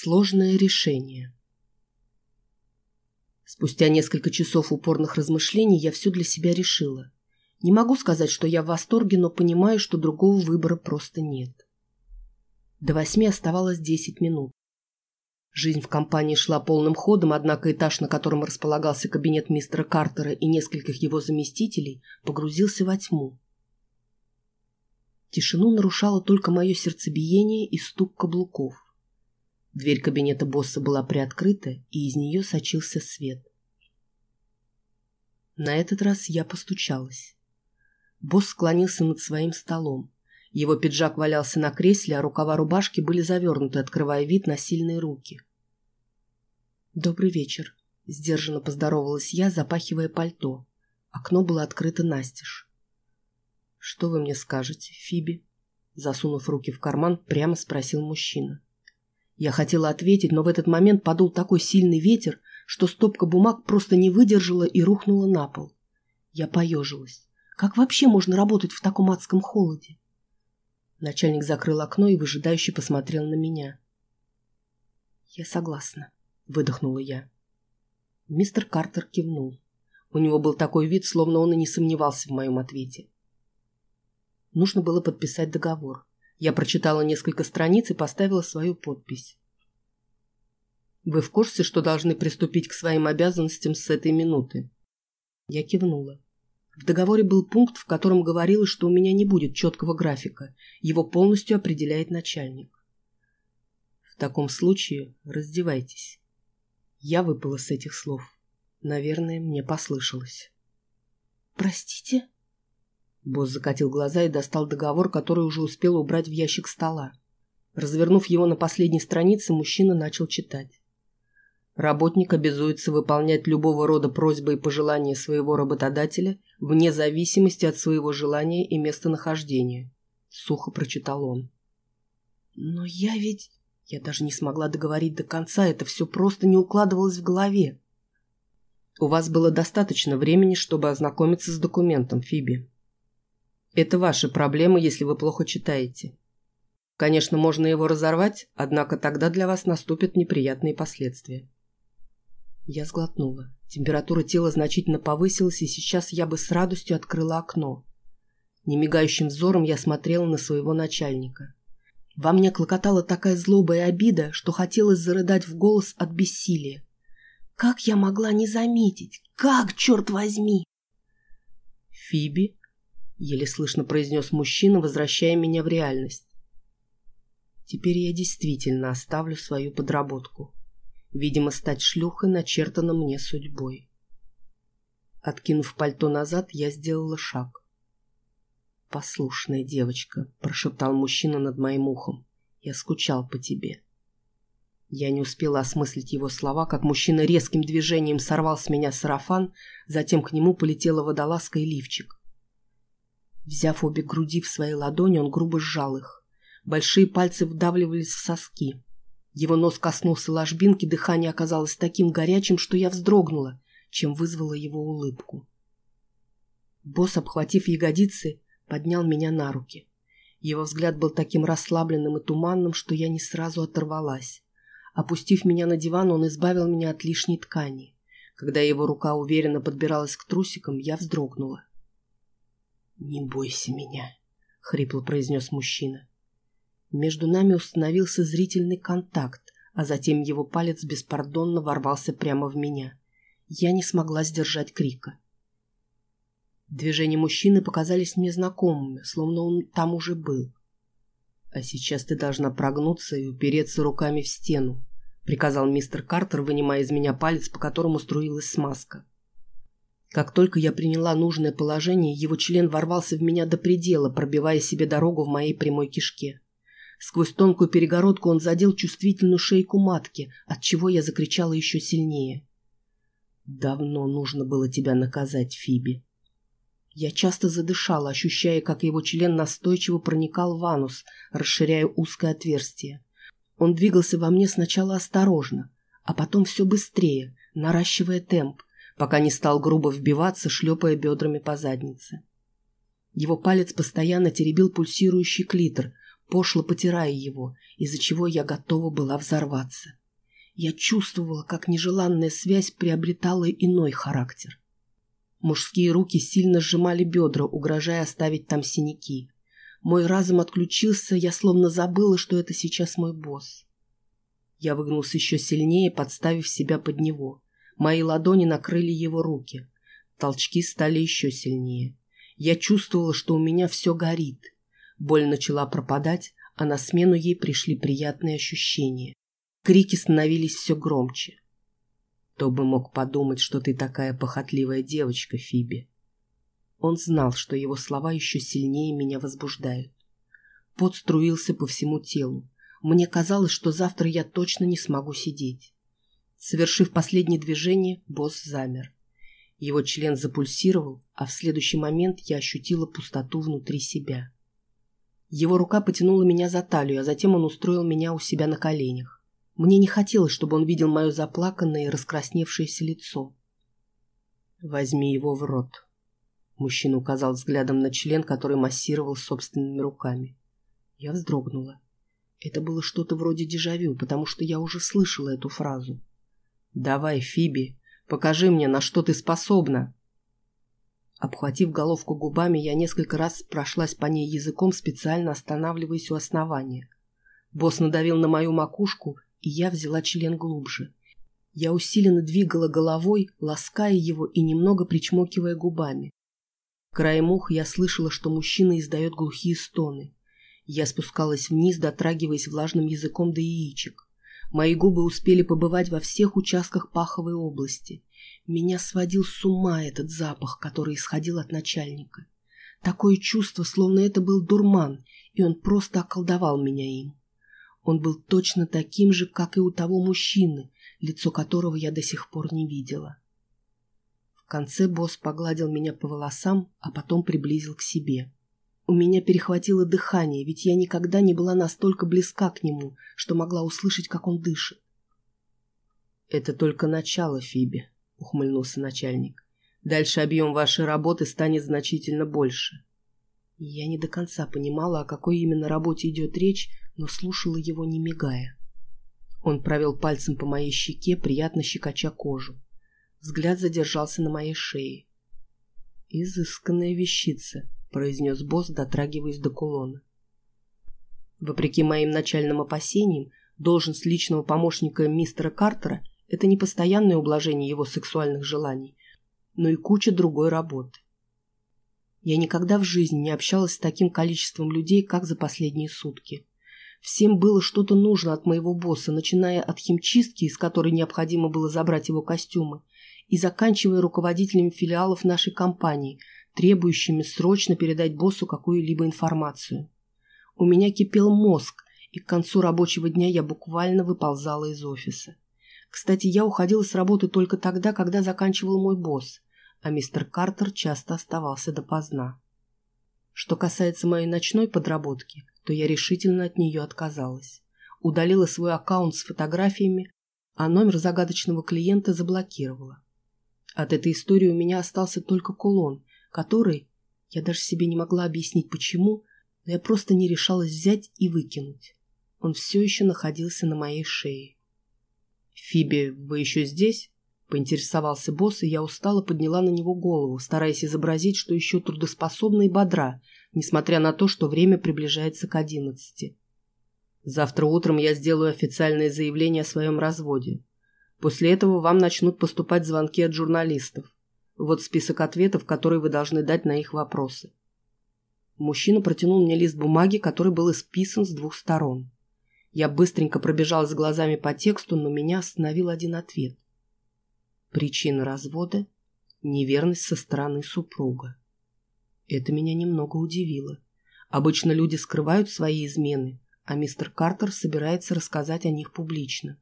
Сложное решение. Спустя несколько часов упорных размышлений я все для себя решила. Не могу сказать, что я в восторге, но понимаю, что другого выбора просто нет. До восьми оставалось десять минут. Жизнь в компании шла полным ходом, однако этаж, на котором располагался кабинет мистера Картера и нескольких его заместителей, погрузился во тьму. Тишину нарушало только мое сердцебиение и стук каблуков. Дверь кабинета босса была приоткрыта, и из нее сочился свет. На этот раз я постучалась. Босс склонился над своим столом. Его пиджак валялся на кресле, а рукава рубашки были завернуты, открывая вид на сильные руки. «Добрый вечер», — сдержанно поздоровалась я, запахивая пальто. Окно было открыто настежь. «Что вы мне скажете, Фиби?» Засунув руки в карман, прямо спросил мужчина. Я хотела ответить, но в этот момент подул такой сильный ветер, что стопка бумаг просто не выдержала и рухнула на пол. Я поежилась. Как вообще можно работать в таком адском холоде? Начальник закрыл окно и выжидающе посмотрел на меня. «Я согласна», выдохнула я. Мистер Картер кивнул. У него был такой вид, словно он и не сомневался в моем ответе. Нужно было подписать договор. Я прочитала несколько страниц и поставила свою подпись. «Вы в курсе, что должны приступить к своим обязанностям с этой минуты?» Я кивнула. В договоре был пункт, в котором говорилось, что у меня не будет четкого графика. Его полностью определяет начальник. В таком случае раздевайтесь. Я выпала с этих слов. Наверное, мне послышалось. «Простите?» Босс закатил глаза и достал договор, который уже успел убрать в ящик стола. Развернув его на последней странице, мужчина начал читать. Работник обязуется выполнять любого рода просьбы и пожелания своего работодателя вне зависимости от своего желания и местонахождения. Сухо прочитал он. «Но я ведь...» Я даже не смогла договорить до конца, это все просто не укладывалось в голове. У вас было достаточно времени, чтобы ознакомиться с документом, Фиби. Это ваши проблемы, если вы плохо читаете. Конечно, можно его разорвать, однако тогда для вас наступят неприятные последствия. Я сглотнула. Температура тела значительно повысилась, и сейчас я бы с радостью открыла окно. Немигающим взором я смотрела на своего начальника. Во мне клокотала такая злоба и обида, что хотелось зарыдать в голос от бессилия. Как я могла не заметить? Как, черт возьми? «Фиби?» — еле слышно произнес мужчина, возвращая меня в реальность. Теперь я действительно оставлю свою подработку. Видимо, стать шлюхой начертано мне судьбой. Откинув пальто назад, я сделала шаг. «Послушная девочка», — прошептал мужчина над моим ухом. «Я скучал по тебе». Я не успела осмыслить его слова, как мужчина резким движением сорвал с меня сарафан, затем к нему полетела водолазка и лифчик. Взяв обе груди в свои ладони, он грубо сжал их. Большие пальцы вдавливались в соски. Его нос коснулся ложбинки, дыхание оказалось таким горячим, что я вздрогнула, чем вызвала его улыбку. Босс, обхватив ягодицы, поднял меня на руки. Его взгляд был таким расслабленным и туманным, что я не сразу оторвалась. Опустив меня на диван, он избавил меня от лишней ткани. Когда его рука уверенно подбиралась к трусикам, я вздрогнула. «Не бойся меня», — хрипло произнес мужчина. Между нами установился зрительный контакт, а затем его палец беспардонно ворвался прямо в меня. Я не смогла сдержать крика. Движения мужчины показались мне знакомыми, словно он там уже был. «А сейчас ты должна прогнуться и упереться руками в стену», приказал мистер Картер, вынимая из меня палец, по которому струилась смазка. Как только я приняла нужное положение, его член ворвался в меня до предела, пробивая себе дорогу в моей прямой кишке. Сквозь тонкую перегородку он задел чувствительную шейку матки, от чего я закричала еще сильнее. «Давно нужно было тебя наказать, Фиби», я часто задышала, ощущая, как его член настойчиво проникал в анус, расширяя узкое отверстие. Он двигался во мне сначала осторожно, а потом все быстрее, наращивая темп, пока не стал грубо вбиваться, шлепая бедрами по заднице. Его палец постоянно теребил пульсирующий клитор, пошло потирая его, из-за чего я готова была взорваться. Я чувствовала, как нежеланная связь приобретала иной характер. Мужские руки сильно сжимали бедра, угрожая оставить там синяки. Мой разум отключился, я словно забыла, что это сейчас мой босс. Я выгнулся еще сильнее, подставив себя под него. Мои ладони накрыли его руки. Толчки стали еще сильнее. Я чувствовала, что у меня все горит. Боль начала пропадать, а на смену ей пришли приятные ощущения. Крики становились все громче. Кто бы мог подумать, что ты такая похотливая девочка, Фиби. Он знал, что его слова еще сильнее меня возбуждают. Пот струился по всему телу. Мне казалось, что завтра я точно не смогу сидеть. Совершив последнее движение, босс замер. Его член запульсировал, а в следующий момент я ощутила пустоту внутри себя. Его рука потянула меня за талию, а затем он устроил меня у себя на коленях. Мне не хотелось, чтобы он видел мое заплаканное и раскрасневшееся лицо. «Возьми его в рот», — мужчина указал взглядом на член, который массировал собственными руками. Я вздрогнула. Это было что-то вроде дежавю, потому что я уже слышала эту фразу. «Давай, Фиби, покажи мне, на что ты способна!» Обхватив головку губами, я несколько раз прошлась по ней языком, специально останавливаясь у основания. Босс надавил на мою макушку, и я взяла член глубже. Я усиленно двигала головой, лаская его и немного причмокивая губами. Краем уха я слышала, что мужчина издает глухие стоны. Я спускалась вниз, дотрагиваясь влажным языком до яичек. Мои губы успели побывать во всех участках паховой области. Меня сводил с ума этот запах, который исходил от начальника. Такое чувство, словно это был дурман, и он просто околдовал меня им. Он был точно таким же, как и у того мужчины, лицо которого я до сих пор не видела. В конце босс погладил меня по волосам, а потом приблизил к себе. У меня перехватило дыхание, ведь я никогда не была настолько близка к нему, что могла услышать, как он дышит. «Это только начало, Фиби», — ухмыльнулся начальник. «Дальше объем вашей работы станет значительно больше». Я не до конца понимала, о какой именно работе идет речь, но слушала его, не мигая. Он провел пальцем по моей щеке, приятно щекоча кожу. Взгляд задержался на моей шее. «Изысканная вещица», — произнес босс, дотрагиваясь до кулона. Вопреки моим начальным опасениям, должность личного помощника мистера Картера – это не постоянное ублажение его сексуальных желаний, но и куча другой работы. Я никогда в жизни не общалась с таким количеством людей, как за последние сутки. Всем было что-то нужно от моего босса, начиная от химчистки, из которой необходимо было забрать его костюмы, и заканчивая руководителями филиалов нашей компании – требующими срочно передать боссу какую-либо информацию. У меня кипел мозг, и к концу рабочего дня я буквально выползала из офиса. Кстати, я уходила с работы только тогда, когда заканчивал мой босс, а мистер Картер часто оставался допоздна. Что касается моей ночной подработки, то я решительно от нее отказалась. Удалила свой аккаунт с фотографиями, а номер загадочного клиента заблокировала. От этой истории у меня остался только кулон, который, я даже себе не могла объяснить почему, но я просто не решалась взять и выкинуть. Он все еще находился на моей шее. «Фиби, вы еще здесь?» — поинтересовался босс, и я устало подняла на него голову, стараясь изобразить, что еще трудоспособна и бодра, несмотря на то, что время приближается к одиннадцати. «Завтра утром я сделаю официальное заявление о своем разводе. После этого вам начнут поступать звонки от журналистов. Вот список ответов, которые вы должны дать на их вопросы. Мужчина протянул мне лист бумаги, который был исписан с двух сторон. Я быстренько пробежалась глазами по тексту, но меня остановил один ответ. Причина развода – неверность со стороны супруга. Это меня немного удивило. Обычно люди скрывают свои измены, а мистер Картер собирается рассказать о них публично.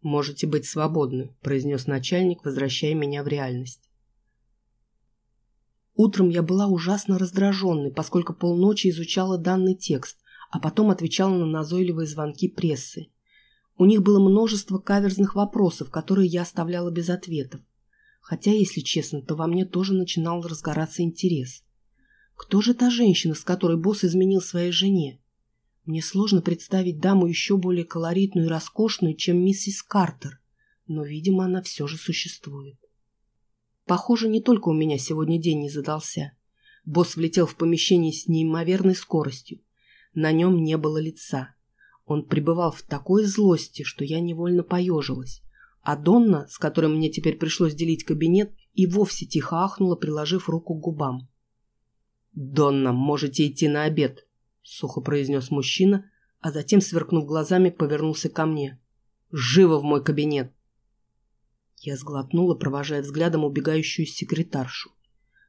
«Можете быть свободны», – произнес начальник, возвращая меня в реальность. Утром я была ужасно раздраженной, поскольку полночи изучала данный текст, а потом отвечала на назойливые звонки прессы. У них было множество каверзных вопросов, которые я оставляла без ответов. Хотя, если честно, то во мне тоже начинал разгораться интерес. Кто же та женщина, с которой босс изменил своей жене? Мне сложно представить даму еще более колоритную и роскошную, чем миссис Картер, но, видимо, она все же существует. Похоже, не только у меня сегодня день не задался. Босс влетел в помещение с неимоверной скоростью. На нем не было лица. Он пребывал в такой злости, что я невольно поежилась. А Донна, с которой мне теперь пришлось делить кабинет, и вовсе тихо ахнула, приложив руку к губам. «Донна, можете идти на обед», — сухо произнес мужчина, а затем, сверкнув глазами, повернулся ко мне. «Живо в мой кабинет!» Я сглотнула, провожая взглядом убегающую секретаршу.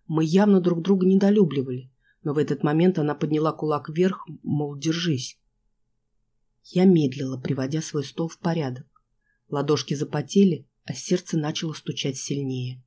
Мы явно друг друга недолюбливали, но в этот момент она подняла кулак вверх, мол, держись. Я медлила, приводя свой стол в порядок. Ладошки запотели, а сердце начало стучать сильнее.